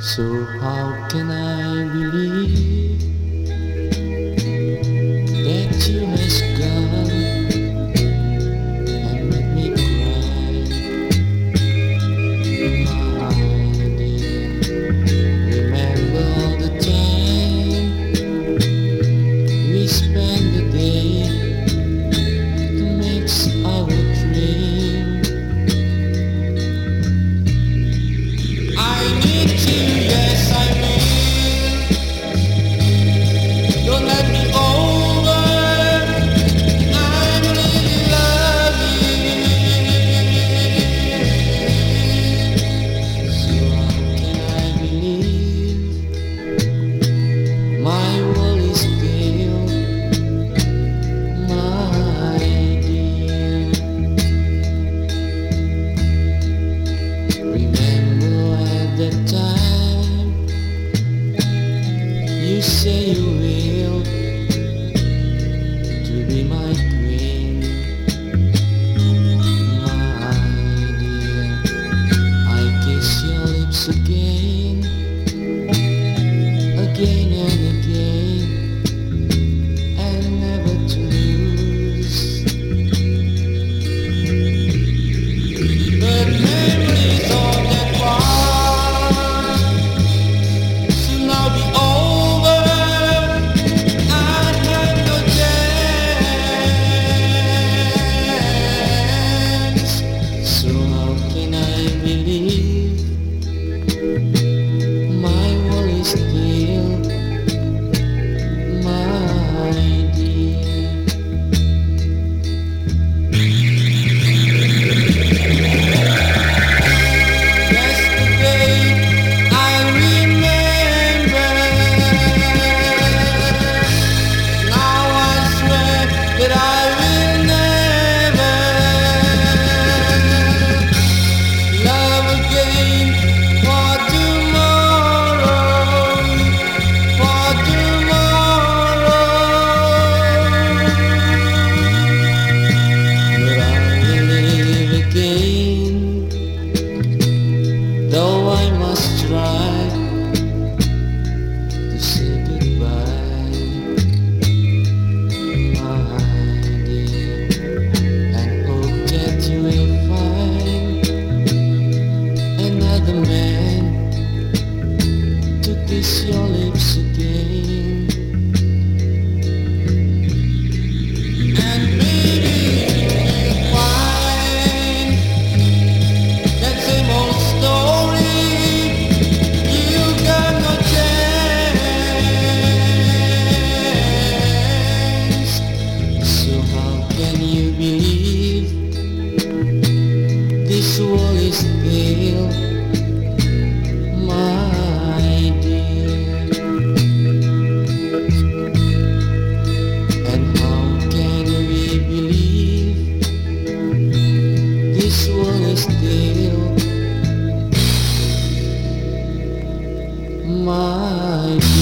So how can I believe your lips again. And That same old story. You got no chance. So how can you believe still my